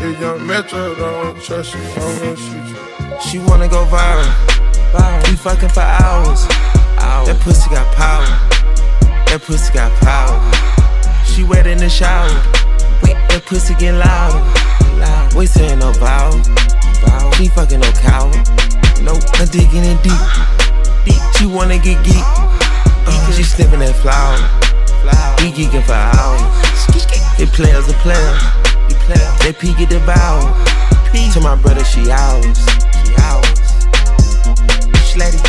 metro, don't trust you, I'm gonna shoot you. She wanna go viral. We fucking for hours. hours. That pussy got power. That pussy got power. She wet in the shower. That pussy get louder. Loud. We saying no vow. She fucking no cow. Nope, I'm digging in deep. Deep. She wanna get geek. Uh, she sniffing that flower. We geeking for hours. They players a players. They peek at the bow. To my brother, she ours. She ours.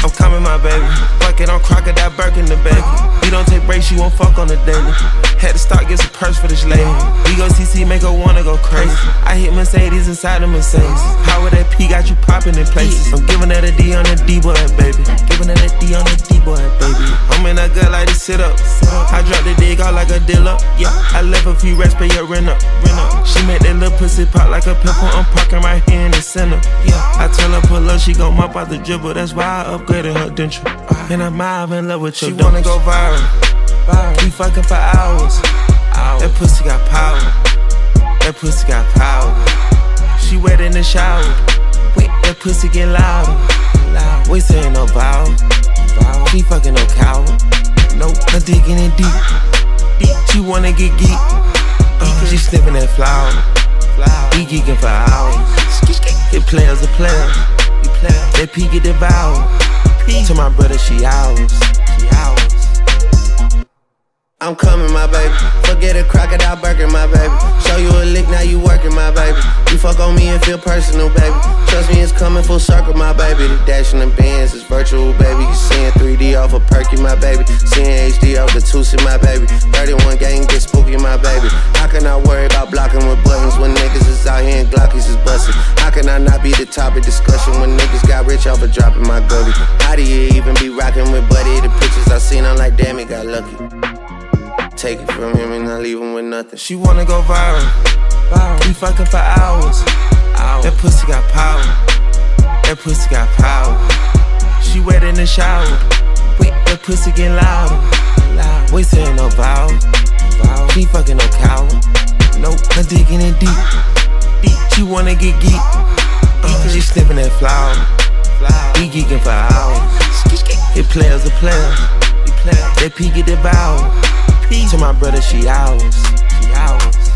I'm coming, my baby. Fuck it, I'm crocodile the baby. We don't take breaks, you won't fuck on the daily. Had to start get some purse for this lady. We go CC, make her wanna go crazy. I hit Mercedes inside the Mercedes. How would that P got you popping in places? I'm giving that a D on the D boy, baby. Giving that a D on the D boy, baby. I'm in that gut like to sit up. I drop the dig out like a dealer. Yeah, I left a few rest, pay your rent up. Rent up. She make that little pussy pop like a pimple. I'm parking right here in the center. Yeah, I tell her pull up, she gon' mop out the dribble. That's why I upgraded her denture. And I'm in love with your She wanna go viral. We fucking for hours. That pussy got power. That pussy got power. She wet in the shower. Wait, that pussy get louder. Loud. We saying no vow. vow. She fucking no cow. Nope, I'm digging in deep. deep. She wanna get geek. Uh, she sniffing that flower. We geeking for hours. It players are players. They peek at the bow. To my brother, she ours. She ours. I'm coming, my baby. Forget a crocodile Birkin, my baby. Show you a lick, now you working, my baby. You fuck on me and feel personal, baby. Trust me, it's coming full circle, my baby. The dash in the bands is virtual, baby. You seeing 3D off a of perky, my baby. Seeing HD off the Tusi, my baby. 31 gang get spooky, my baby. How can I worry about blocking with buttons when niggas is out here and Glockies is busting? How can I not be the topic discussion when niggas got rich off of dropping my gubby? How do you even be rocking with Buddy? The pictures I seen, I'm like, damn, it got lucky. Take it from him and not leave him with nothing. She wanna go viral. viral. We fucking for hours. hours. That pussy got power. That pussy got power. She wet in the shower. Wait, that pussy get louder. Loud. We saying no vow. vow. She fucking no cow. Nope, I'm in deep. deep. She wanna get geek. Uh, she sniffing that flower. We geeking for hours. It players are players. They peek at the bow. To my brother, she ours. She ours.